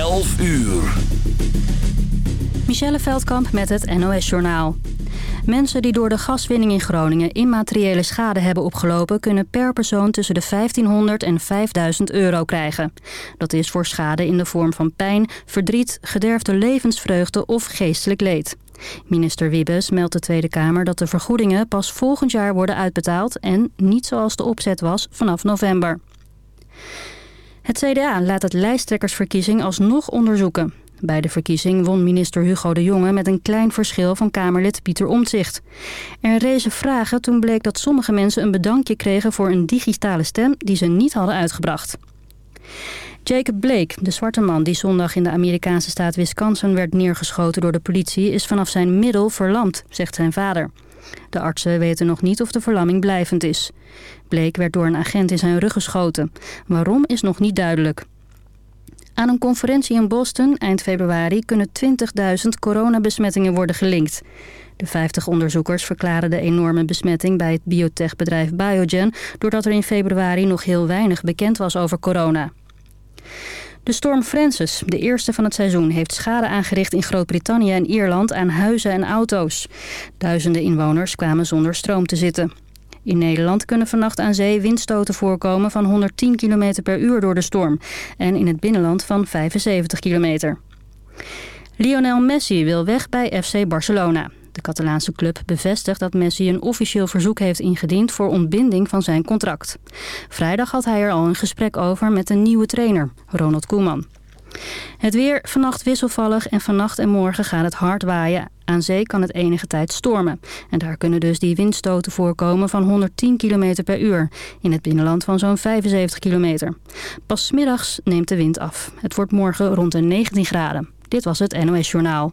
11 uur. Michelle Veldkamp met het NOS-journaal. Mensen die door de gaswinning in Groningen immateriële schade hebben opgelopen... kunnen per persoon tussen de 1500 en 5000 euro krijgen. Dat is voor schade in de vorm van pijn, verdriet, gederfde levensvreugde of geestelijk leed. Minister Wiebes meldt de Tweede Kamer dat de vergoedingen pas volgend jaar worden uitbetaald... en niet zoals de opzet was vanaf november. Het CDA laat het lijsttrekkersverkiezing alsnog onderzoeken. Bij de verkiezing won minister Hugo de Jonge met een klein verschil van Kamerlid Pieter Omtzigt. Er rezen vragen toen bleek dat sommige mensen een bedankje kregen voor een digitale stem die ze niet hadden uitgebracht. Jacob Blake, de zwarte man die zondag in de Amerikaanse staat Wisconsin werd neergeschoten door de politie, is vanaf zijn middel verlamd, zegt zijn vader. De artsen weten nog niet of de verlamming blijvend is. Blake werd door een agent in zijn rug geschoten. Waarom is nog niet duidelijk. Aan een conferentie in Boston eind februari kunnen 20.000 coronabesmettingen worden gelinkt. De 50 onderzoekers verklaren de enorme besmetting bij het biotechbedrijf Biogen... doordat er in februari nog heel weinig bekend was over corona. De storm Francis, de eerste van het seizoen, heeft schade aangericht in Groot-Brittannië en Ierland aan huizen en auto's. Duizenden inwoners kwamen zonder stroom te zitten. In Nederland kunnen vannacht aan zee windstoten voorkomen van 110 km per uur door de storm. En in het binnenland van 75 km. Lionel Messi wil weg bij FC Barcelona. De Catalaanse club bevestigt dat Messi een officieel verzoek heeft ingediend voor ontbinding van zijn contract. Vrijdag had hij er al een gesprek over met een nieuwe trainer, Ronald Koeman. Het weer vannacht wisselvallig en vannacht en morgen gaat het hard waaien. Aan zee kan het enige tijd stormen. En daar kunnen dus die windstoten voorkomen van 110 km per uur. In het binnenland van zo'n 75 km. Pas middags neemt de wind af. Het wordt morgen rond de 19 graden. Dit was het NOS Journaal.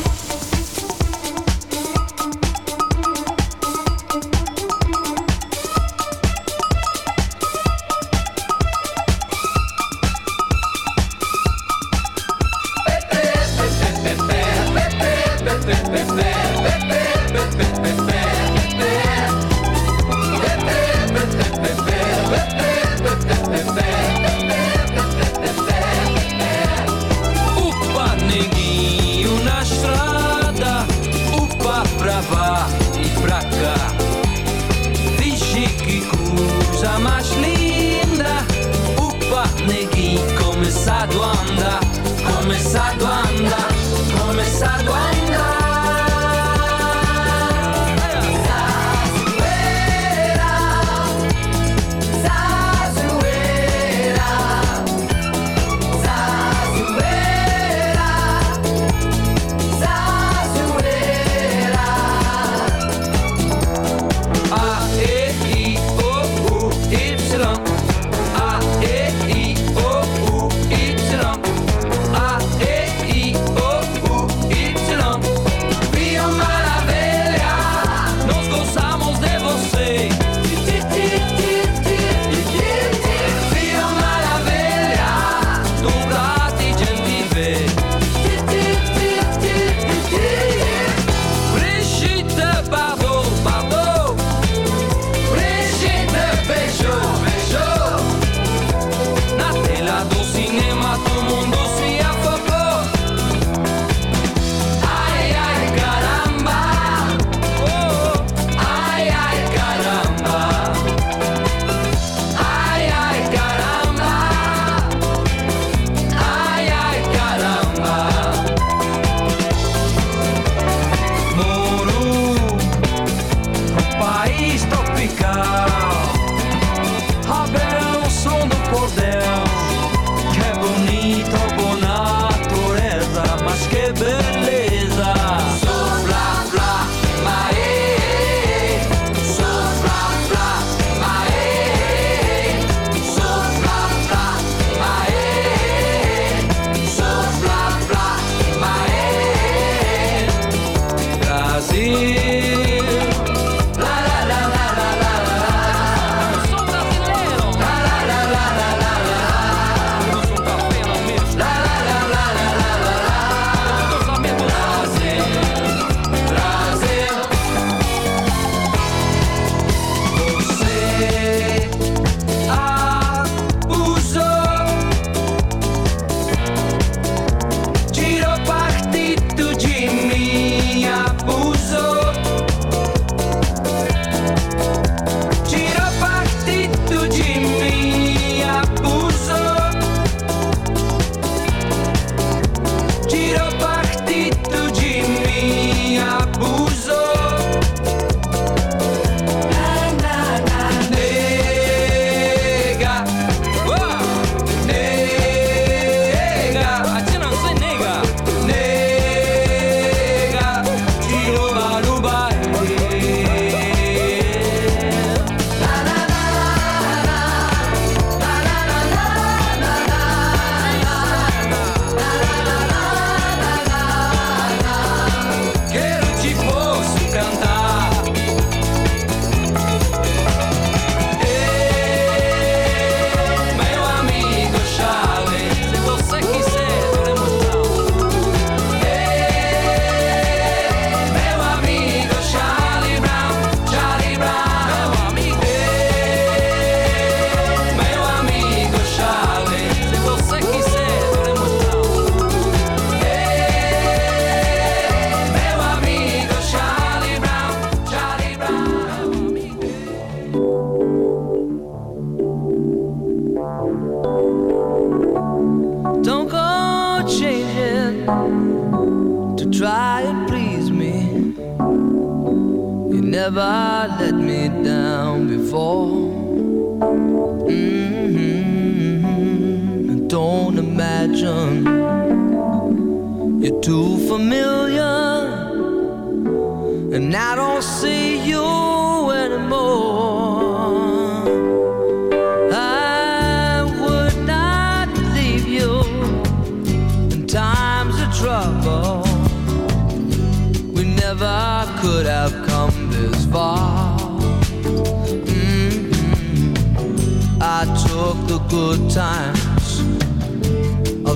I'll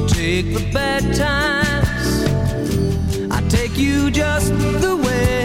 take the bad times. I take you just the way.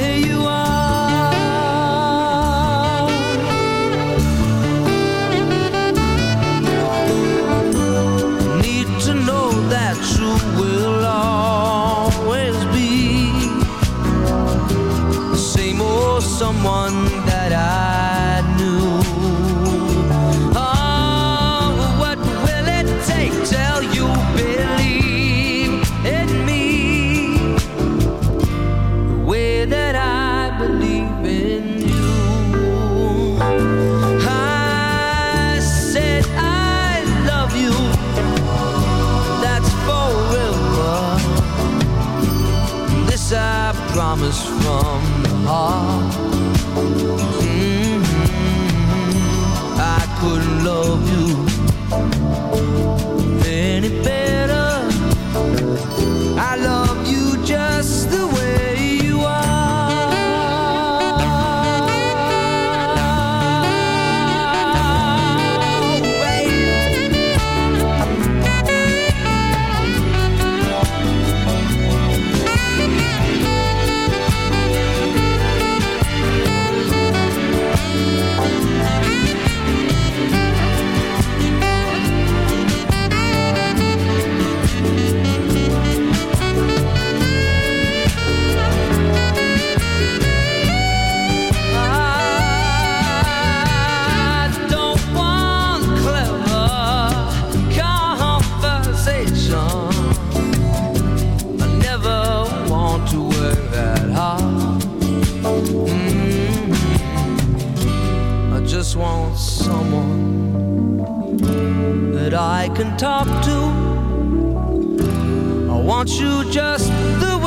heart. just want someone that I can talk to. I want you just the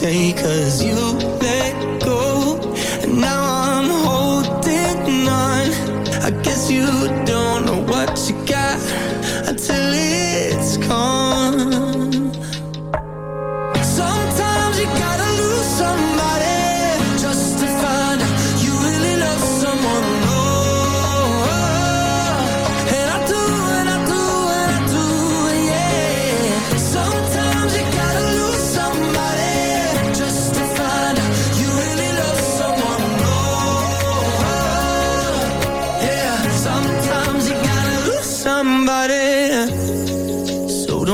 take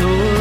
door.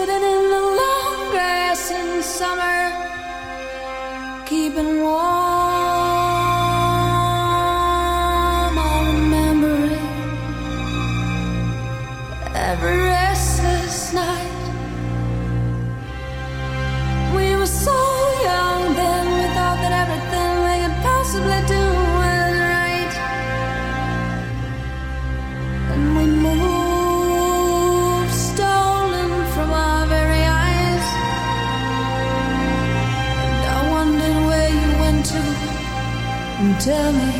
sitting in the long grass in summer, keeping warm. tell me